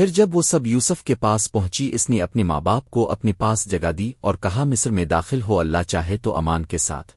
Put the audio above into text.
پھر جب وہ سب یوسف کے پاس پہنچی، اس نے اپنے ماں باپ کو اپنے پاس جگہ دی اور کہا، مصر میں داخل ہو، اللہ چاہے تو امان کے ساتھ۔